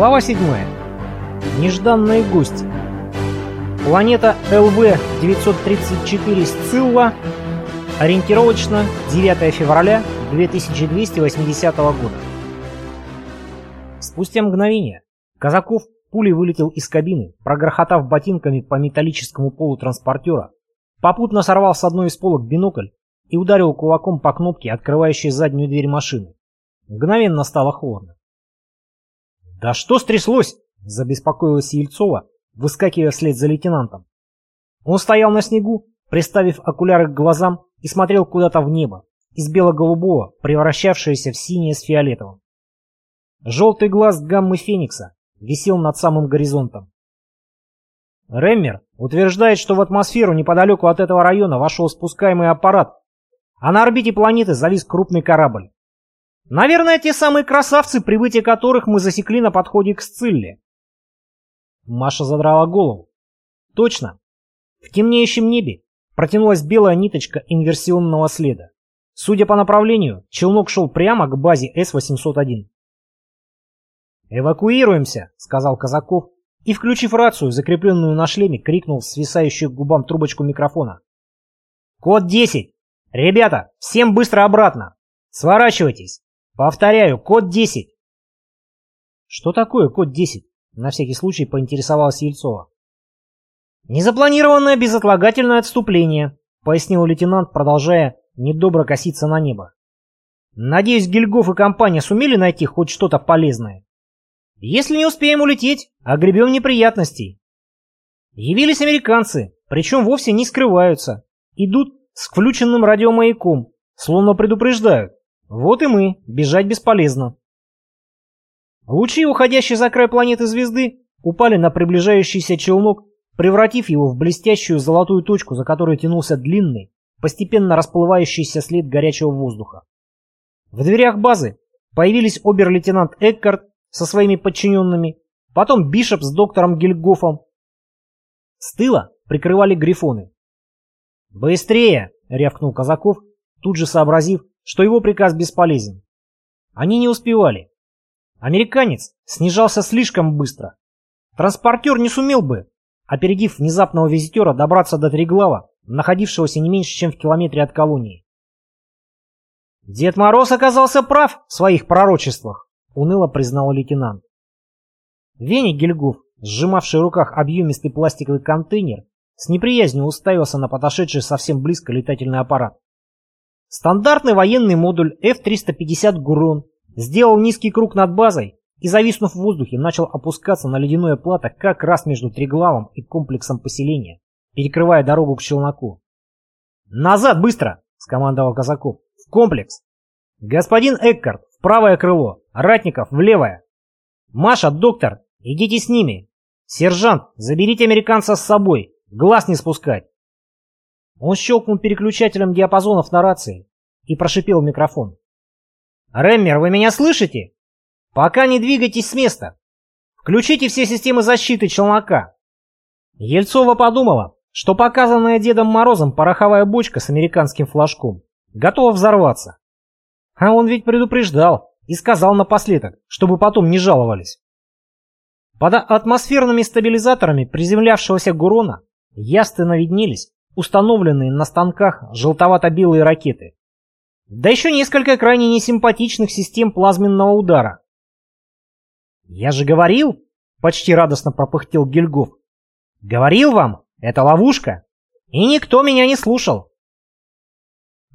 Глава 7. Нежданные гости. Планета ЛВ-934 Сцилла. Ориентировочно 9 февраля 2280 года. Спустя мгновение Казаков пулей вылетел из кабины, прогрохотав ботинками по металлическому полу транспортера, попутно сорвал с одной из полок бинокль и ударил кулаком по кнопке, открывающей заднюю дверь машины. Мгновенно стало холодно. «Да что стряслось?» — забеспокоилась Ельцова, выскакивая вслед за лейтенантом. Он стоял на снегу, приставив окуляры к глазам и смотрел куда-то в небо, из бело-голубого, превращавшееся в синее с фиолетовым. Желтый глаз гаммы Феникса висел над самым горизонтом. Реммер утверждает, что в атмосферу неподалеку от этого района вошел спускаемый аппарат, а на орбите планеты завис крупный корабль. Наверное, те самые красавцы, прибытие которых мы засекли на подходе к Сцилле. Маша задрала голову. Точно. В темнеющем небе протянулась белая ниточка инверсионного следа. Судя по направлению, челнок шел прямо к базе С-801. «Эвакуируемся», — сказал Казаков, и, включив рацию, закрепленную на шлеме, крикнул свисающую к губам трубочку микрофона. «Код 10! Ребята, всем быстро обратно! Сворачивайтесь! Повторяю, код 10. Что такое код 10? На всякий случай поинтересовалась Ельцова. Незапланированное безотлагательное отступление, пояснил лейтенант, продолжая недобро коситься на небо. Надеюсь, Гильгоф и компания сумели найти хоть что-то полезное. Если не успеем улететь, огребем неприятностей. Явились американцы, причем вовсе не скрываются. Идут с включенным радиомаяком, словно предупреждают. Вот и мы, бежать бесполезно. Лучи, уходящие за край планеты звезды, упали на приближающийся челнок, превратив его в блестящую золотую точку, за которой тянулся длинный, постепенно расплывающийся след горячего воздуха. В дверях базы появились обер-лейтенант Эккарт со своими подчиненными, потом Бишоп с доктором Гильгофом. С тыла прикрывали грифоны. «Быстрее!» — рявкнул Казаков, тут же сообразив, что его приказ бесполезен. Они не успевали. Американец снижался слишком быстро. Транспортер не сумел бы, опередив внезапного визитера, добраться до Триглава, находившегося не меньше, чем в километре от колонии. «Дед Мороз оказался прав в своих пророчествах», — уныло признал лейтенант. Веня Гильгоф, сжимавший в руках объемистый пластиковый контейнер, с неприязнью уставился на подошедший совсем близко летательный аппарат. Стандартный военный модуль F-350 «Гурон» сделал низкий круг над базой и, зависнув в воздухе, начал опускаться на ледяное плато как раз между Триглавом и комплексом поселения, перекрывая дорогу к челноку. «Назад, быстро!» — скомандовал Казаков. «В комплекс!» «Господин Эккарт, в правое крыло, Ратников, в левое!» «Маша, доктор, идите с ними!» «Сержант, заберите американца с собой, глаз не спускать!» Он щелкнул переключателем диапазонов на рации и прошипел в микрофон. «Реммер, вы меня слышите? Пока не двигайтесь с места. Включите все системы защиты челнока». Ельцова подумала, что показанная Дедом Морозом пороховая бочка с американским флажком готова взорваться. А он ведь предупреждал и сказал напоследок, чтобы потом не жаловались. Под атмосферными стабилизаторами приземлявшегося Гурона ясно виднелись установленные на станках желтовато-белые ракеты. Да еще несколько крайне несимпатичных систем плазменного удара. «Я же говорил!» — почти радостно пропыхтел Гильгоф. «Говорил вам, это ловушка, и никто меня не слушал!»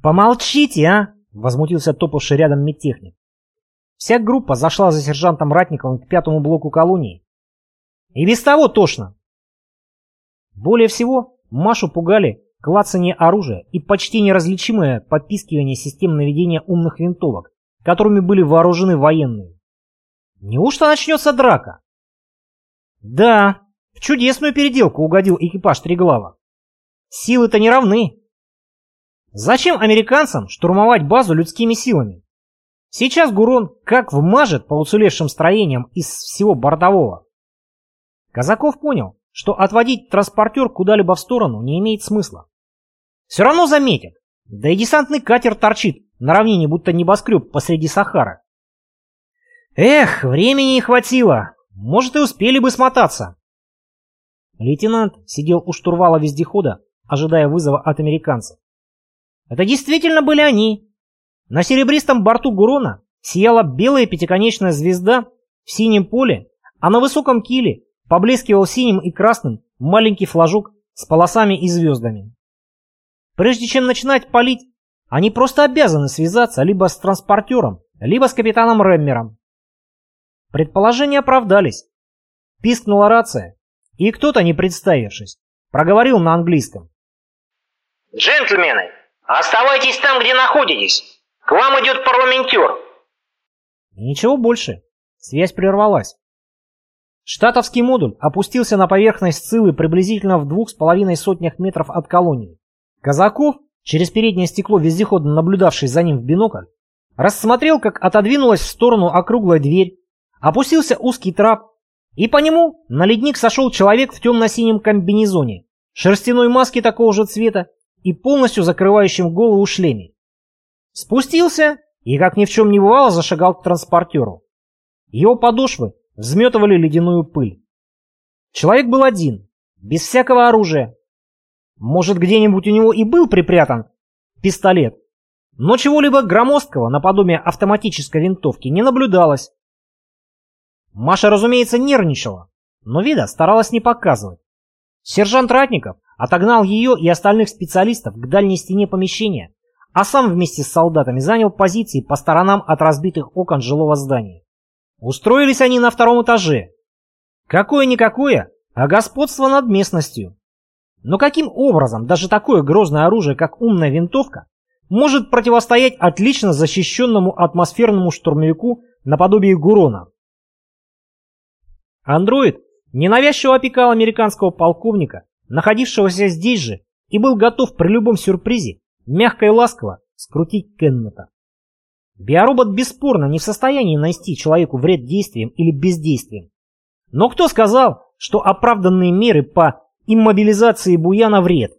«Помолчите, а!» — возмутился топавший рядом медтехник. Вся группа зашла за сержантом Ратниковым к пятому блоку колонии. И без того тошно. Более всего Машу пугали клацание оружия и почти неразличимое попискивание систем наведения умных винтовок, которыми были вооружены военные. Неужто начнется драка? Да, в чудесную переделку угодил экипаж Триглава. Силы-то не равны. Зачем американцам штурмовать базу людскими силами? Сейчас Гурон как вмажет по уцелевшим строениям из всего бортового. Казаков понял, что отводить транспортер куда-либо в сторону не имеет смысла. Все равно заметят. Да и десантный катер торчит на равнине, будто небоскреб посреди Сахары. Эх, времени не хватило. Может, и успели бы смотаться. Лейтенант сидел у штурвала вездехода, ожидая вызова от американцев. Это действительно были они. На серебристом борту Гурона сияла белая пятиконечная звезда в синем поле, а на высоком киле поблескивал синим и красным маленький флажок с полосами и звездами. Прежде чем начинать палить, они просто обязаны связаться либо с транспортером, либо с капитаном Реммером. Предположения оправдались. Пискнула рация, и кто-то, не представившись, проговорил на английском. «Джентльмены, оставайтесь там, где находитесь. К вам идет парламентер». И ничего больше. Связь прервалась. Штатовский модуль опустился на поверхность Сцилы приблизительно в двух с половиной сотнях метров от колонии. Казаков, через переднее стекло вездехода наблюдавший за ним в бинокль, рассмотрел, как отодвинулась в сторону округлая дверь, опустился узкий трап, и по нему на ледник сошел человек в темно-синем комбинезоне, шерстяной маске такого же цвета и полностью закрывающем голову шлеме. Спустился и, как ни в чем не бывало, зашагал к транспортеру. Его подошвы взметывали ледяную пыль. Человек был один, без всякого оружия. Может, где-нибудь у него и был припрятан пистолет, но чего-либо громоздкого наподобие автоматической винтовки не наблюдалось. Маша, разумеется, нервничала, но вида старалась не показывать. Сержант Ратников отогнал ее и остальных специалистов к дальней стене помещения, а сам вместе с солдатами занял позиции по сторонам от разбитых окон жилого здания. Устроились они на втором этаже. Какое-никакое, а господство над местностью. Но каким образом даже такое грозное оружие, как умная винтовка, может противостоять отлично защищенному атмосферному штурмовику наподобие Гурона? Андроид ненавязчиво опекал американского полковника, находившегося здесь же, и был готов при любом сюрпризе мягко и ласково скрутить Кеннета. Биоробот бесспорно не в состоянии нанести человеку вред действием или бездействием. Но кто сказал, что оправданные меры по иммобилизации Буяна вред?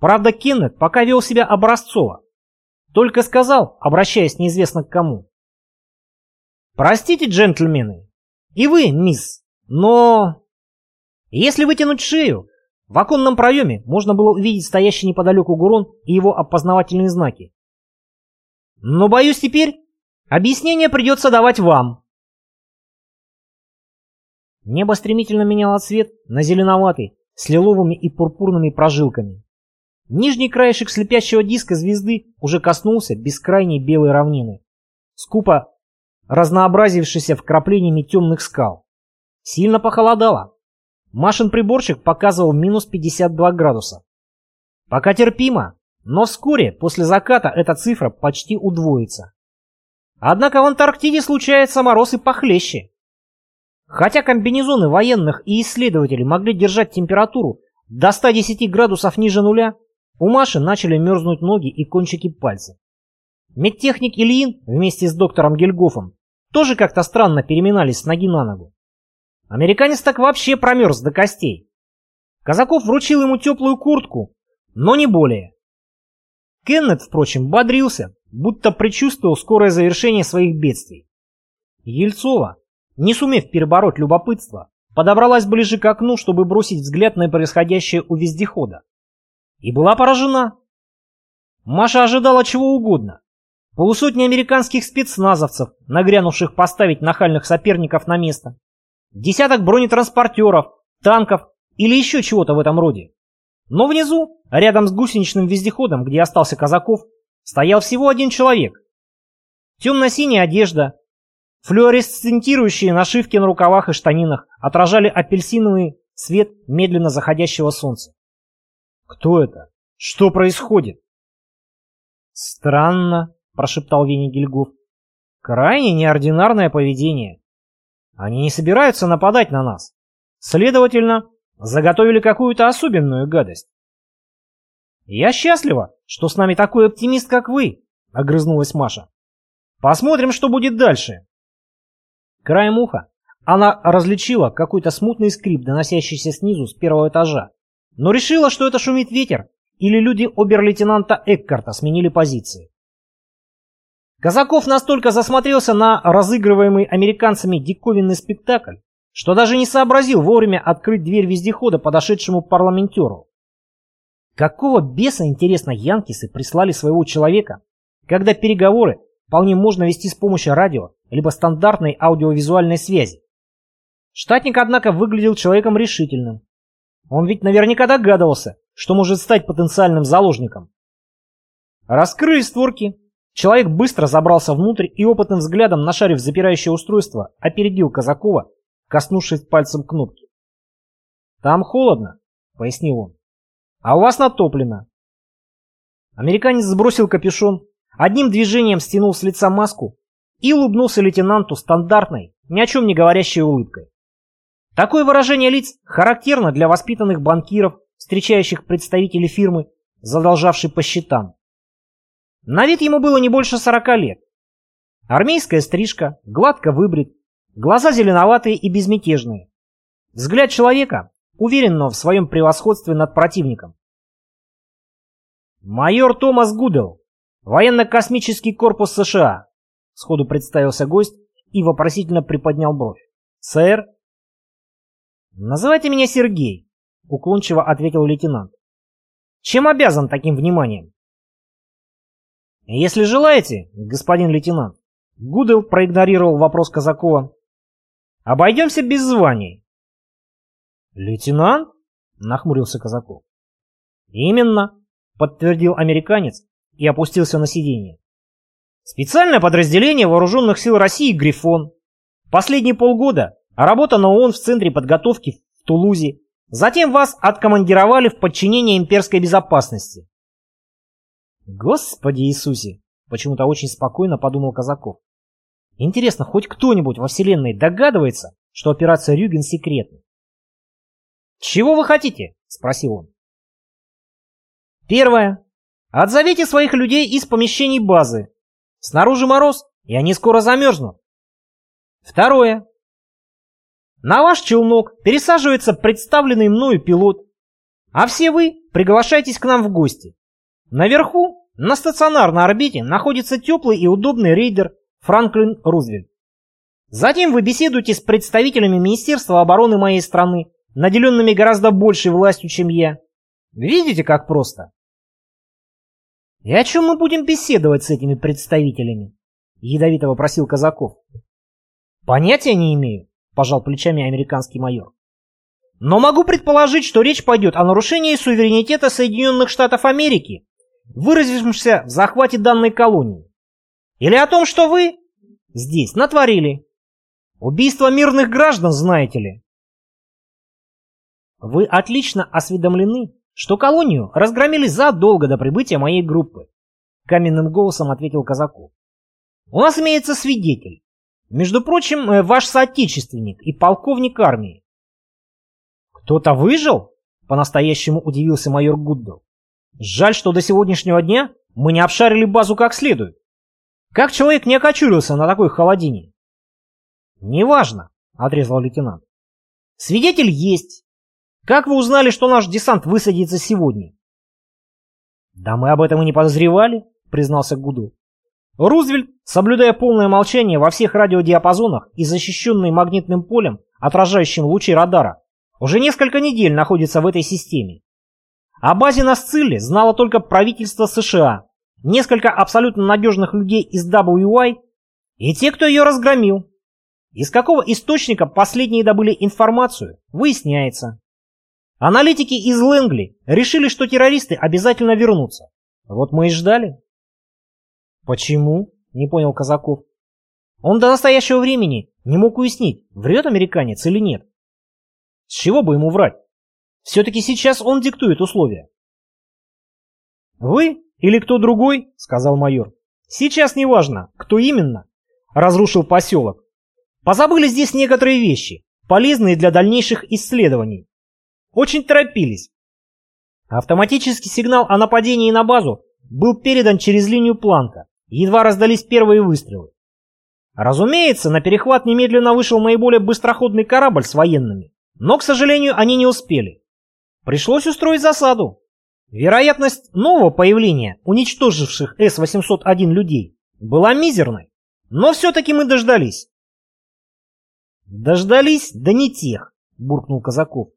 Правда, Кеннет пока вел себя образцово. Только сказал, обращаясь неизвестно к кому. «Простите, джентльмены, и вы, мисс, но...» Если вытянуть шею, в оконном проеме можно было увидеть стоящий неподалеку Гурон и его опознавательные знаки. Но, боюсь, теперь объяснение придется давать вам. Небо стремительно меняло цвет на зеленоватый, с лиловыми и пурпурными прожилками. Нижний краешек слепящего диска звезды уже коснулся бескрайней белой равнины, скупо разнообразившейся вкраплениями темных скал. Сильно похолодало. Машин приборчик показывал минус 52 градуса. Пока терпимо, но вскоре, после заката, эта цифра почти удвоится. Однако в Антарктиде случается мороз и похлеще. Хотя комбинезоны военных и исследователей могли держать температуру до 110 градусов ниже нуля, у Маши начали мерзнуть ноги и кончики пальцев. Медтехник Ильин вместе с доктором Гельгофом тоже как-то странно переминались с ноги на ногу. Американец так вообще промерз до костей. Казаков вручил ему теплую куртку, но не более. Кеннет, впрочем, бодрился, будто предчувствовал скорое завершение своих бедствий. Ельцова, не сумев перебороть любопытство, подобралась ближе к окну, чтобы бросить взгляд на происходящее у вездехода. И была поражена. Маша ожидала чего угодно. Полусотни американских спецназовцев, нагрянувших поставить нахальных соперников на место. Десяток бронетранспортеров, танков или еще чего-то в этом роде. Но внизу, рядом с гусеничным вездеходом, где остался Казаков, стоял всего один человек. Темно-синяя одежда, флуоресцентирующие нашивки на рукавах и штанинах отражали апельсиновый свет медленно заходящего солнца. Кто это? Что происходит? Странно, прошептал Веня Гильгоф. Крайне неординарное поведение. Они не собираются нападать на нас. Следовательно, Заготовили какую-то особенную гадость. «Я счастлива, что с нами такой оптимист, как вы», — огрызнулась Маша. «Посмотрим, что будет дальше». Краем уха она различила какой-то смутный скрип, доносящийся снизу с первого этажа, но решила, что это шумит ветер или люди обер-лейтенанта Эккарта сменили позиции. Казаков настолько засмотрелся на разыгрываемый американцами диковинный спектакль, что даже не сообразил вовремя открыть дверь вездехода подошедшему парламентеру. Какого беса, интересно, янкисы прислали своего человека, когда переговоры вполне можно вести с помощью радио либо стандартной аудиовизуальной связи? Штатник, однако, выглядел человеком решительным. Он ведь наверняка догадывался, что может стать потенциальным заложником. Раскрыли створки. Человек быстро забрался внутрь и опытным взглядом, нашарив запирающее устройство, опередил Казакова, коснувшись пальцем кнопки. «Там холодно», — пояснил он. А у вас натоплено. Американец сбросил капюшон, одним движением стянул с лица маску и улыбнулся лейтенанту стандартной, ни о чем не говорящей улыбкой. Такое выражение лиц характерно для воспитанных банкиров, встречающих представителей фирмы, задолжавшей по счетам. На вид ему было не больше сорока лет. Армейская стрижка, гладко выбрит, глаза зеленоватые и безмятежные. Взгляд человека, уверенного в своем превосходстве над противником. «Майор Томас Гудел, военно-космический корпус США», — сходу представился гость и вопросительно приподнял бровь. «Сэр?» «Называйте меня Сергей», — уклончиво ответил лейтенант. «Чем обязан таким вниманием?» «Если желаете, господин лейтенант», — Гудел проигнорировал вопрос Казакова, — «обойдемся без званий. «Лейтенант?» — нахмурился Казаков. «Именно», — подтвердил американец и опустился на сиденье. «Специальное подразделение Вооруженных сил России «Грифон». Последние полгода работа на ООН в Центре подготовки в Тулузе. Затем вас откомандировали в подчинение имперской безопасности». «Господи Иисусе!» — почему-то очень спокойно подумал Казаков. «Интересно, хоть кто-нибудь во Вселенной догадывается, что операция «Рюген» секретна?» «Чего вы хотите?» — спросил он. Первое. Отзовите своих людей из помещений базы. Снаружи мороз, и они скоро замерзнут. Второе. На ваш челнок пересаживается представленный мною пилот, а все вы приглашайтесь к нам в гости. Наверху, на стационарной орбите, находится теплый и удобный рейдер Франклин Рузвельт. Затем вы беседуете с представителями Министерства обороны моей страны, наделенными гораздо большей властью, чем я. Видите, как просто? И о чем мы будем беседовать с этими представителями? Ядовито вопросил Казаков. Понятия не имею, пожал плечами американский майор. Но могу предположить, что речь пойдет о нарушении суверенитета Соединенных Штатов Америки, выразившемся в захвате данной колонии. Или о том, что вы здесь натворили. Убийство мирных граждан, знаете ли. Вы отлично осведомлены, что колонию разгромили задолго до прибытия моей группы. Каменным голосом ответил Казаков. У нас имеется свидетель. Между прочим, э, ваш соотечественник и полковник армии. Кто-то выжил? По-настоящему удивился майор Гуддл. Жаль, что до сегодняшнего дня мы не обшарили базу как следует. Как человек не окочурился на такой холодине? Неважно, отрезал лейтенант. Свидетель есть, как вы узнали, что наш десант высадится сегодня? Да мы об этом и не подозревали, признался Гуду. Рузвельт, соблюдая полное молчание во всех радиодиапазонах и защищенный магнитным полем, отражающим лучи радара, уже несколько недель находится в этой системе. О базе на Сцилле знало только правительство США, несколько абсолютно надежных людей из WY и те, кто ее разгромил. Из какого источника последние добыли информацию, выясняется. Аналитики из Лэнгли решили, что террористы обязательно вернутся. Вот мы и ждали. Почему? Не понял Казаков. Он до настоящего времени не мог уяснить, врет американец или нет. С чего бы ему врать? Все-таки сейчас он диктует условия. «Вы или кто другой, — сказал майор, — сейчас не важно, кто именно, разрушил поселок. Позабыли здесь некоторые вещи, полезные для дальнейших исследований. Очень торопились. Автоматический сигнал о нападении на базу был передан через линию Планка, едва раздались первые выстрелы. Разумеется, на перехват немедленно вышел наиболее быстроходный корабль с военными, но, к сожалению, они не успели. Пришлось устроить засаду. Вероятность нового появления уничтоживших С-801 людей была мизерной, но все-таки мы дождались. Дождались, да не тех, буркнул Казаков.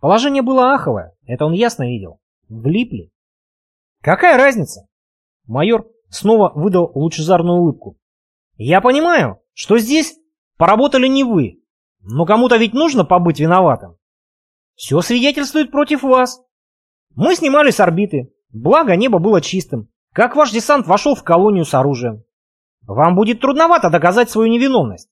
Положение было аховое, это он ясно видел. Влипли. Какая разница? Майор снова выдал лучезарную улыбку. Я понимаю, что здесь поработали не вы, но кому-то ведь нужно побыть виноватым. Все свидетельствует против вас. Мы снимали с орбиты, благо небо было чистым, как ваш десант вошел в колонию с оружием. Вам будет трудновато доказать свою невиновность.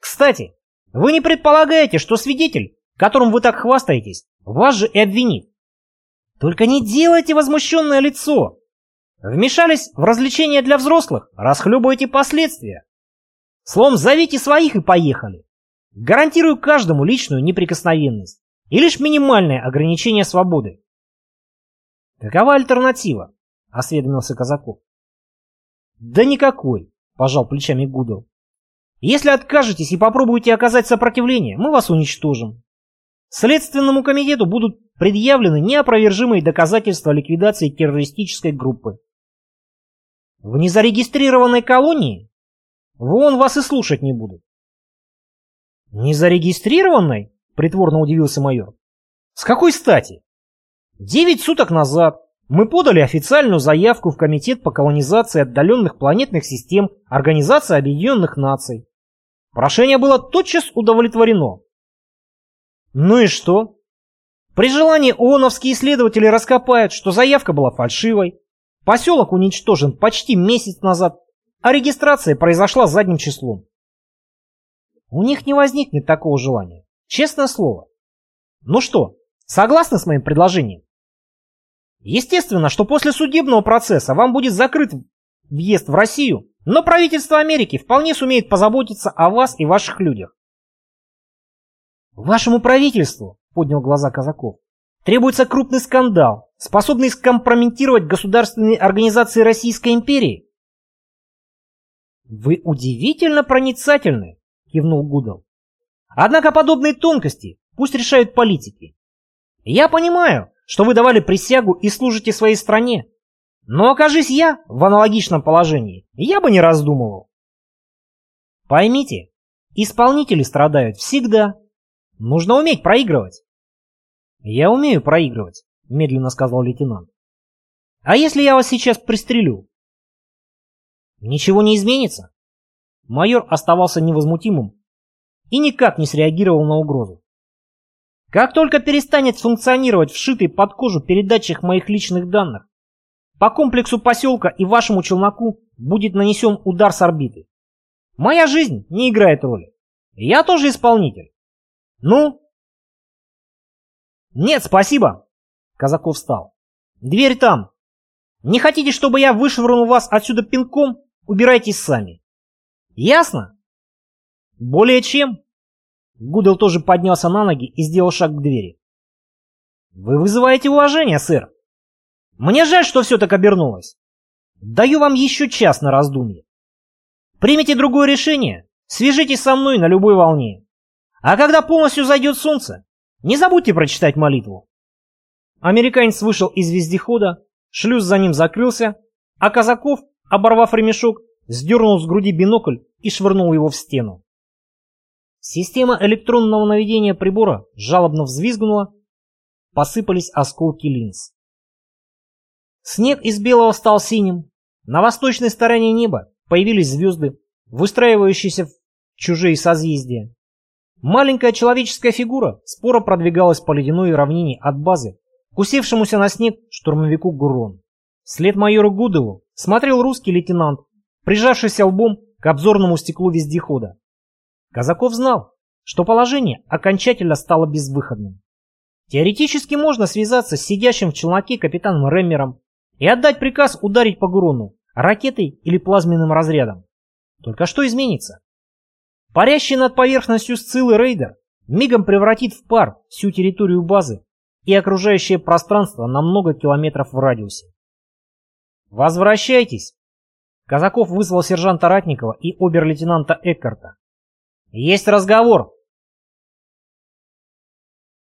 Кстати, вы не предполагаете, что свидетель, которым вы так хвастаетесь, вас же и обвинит. Только не делайте возмущенное лицо. Вмешались в развлечения для взрослых, расхлебывайте последствия. Словом, зовите своих и поехали. Гарантирую каждому личную неприкосновенность и лишь минимальное ограничение свободы. Какова альтернатива? Осведомился Казаков. Да никакой, пожал плечами Гудл. Если откажетесь и попробуете оказать сопротивление, мы вас уничтожим. Следственному комитету будут предъявлены неопровержимые доказательства ликвидации террористической группы. В незарегистрированной колонии вон вас и слушать не будут. Незарегистрированной? Притворно удивился майор. С какой стати? Девять суток назад мы подали официальную заявку в Комитет по колонизации отдаленных планетных систем Организации Объединенных Наций. Прошение было тотчас удовлетворено. Ну и что? При желании ООНовские исследователи раскопают, что заявка была фальшивой, поселок уничтожен почти месяц назад, а регистрация произошла задним числом. У них не возникнет такого желания. Честное слово. Ну что, согласны с моим предложением? Естественно, что после судебного процесса вам будет закрыт въезд в Россию но правительство Америки вполне сумеет позаботиться о вас и ваших людях. Вашему правительству, поднял глаза Казаков, требуется крупный скандал, способный скомпрометировать государственные организации Российской империи. Вы удивительно проницательны, кивнул Гудал. Однако подобные тонкости пусть решают политики. Я понимаю, что вы давали присягу и служите своей стране, но окажись я в аналогичном положении, я бы не раздумывал. Поймите, исполнители страдают всегда. Нужно уметь проигрывать. Я умею проигрывать, медленно сказал лейтенант. А если я вас сейчас пристрелю? Ничего не изменится. Майор оставался невозмутимым и никак не среагировал на угрозу. Как только перестанет функционировать вшитый под кожу передатчик моих личных данных, по комплексу поселка и вашему челноку будет нанесен удар с орбиты. Моя жизнь не играет роли. Я тоже исполнитель. Ну? Нет, спасибо. Казаков встал. Дверь там. Не хотите, чтобы я вышвырнул вас отсюда пинком? Убирайтесь сами. Ясно? Более чем. Гудел тоже поднялся на ноги и сделал шаг к двери. Вы вызываете уважение, сэр. Мне жаль, что все так обернулось. Даю вам еще час на раздумье. Примите другое решение, свяжитесь со мной на любой волне. А когда полностью зайдет солнце, не забудьте прочитать молитву. Американец вышел из вездехода, шлюз за ним закрылся, а Казаков, оборвав ремешок, сдернул с груди бинокль и швырнул его в стену. Система электронного наведения прибора жалобно взвизгнула, посыпались осколки линз. Снег из белого стал синим. На восточной стороне неба появились звезды, выстраивающиеся в чужие созвездия. Маленькая человеческая фигура споро продвигалась по ледяной равнине от базы к усевшемуся на снег штурмовику Гурон. След майору Гудову смотрел русский лейтенант, прижавшийся лбом к обзорному стеклу вездехода. Казаков знал, что положение окончательно стало безвыходным. Теоретически можно связаться с сидящим в челноке капитаном Реммером и отдать приказ ударить по Гурону ракетой или плазменным разрядом. Только что изменится? Парящий над поверхностью Сциллы рейдер мигом превратит в пар всю территорию базы и окружающее пространство на много километров в радиусе. «Возвращайтесь!» Казаков вызвал сержанта Ратникова и обер-лейтенанта Эккарта. «Есть разговор!»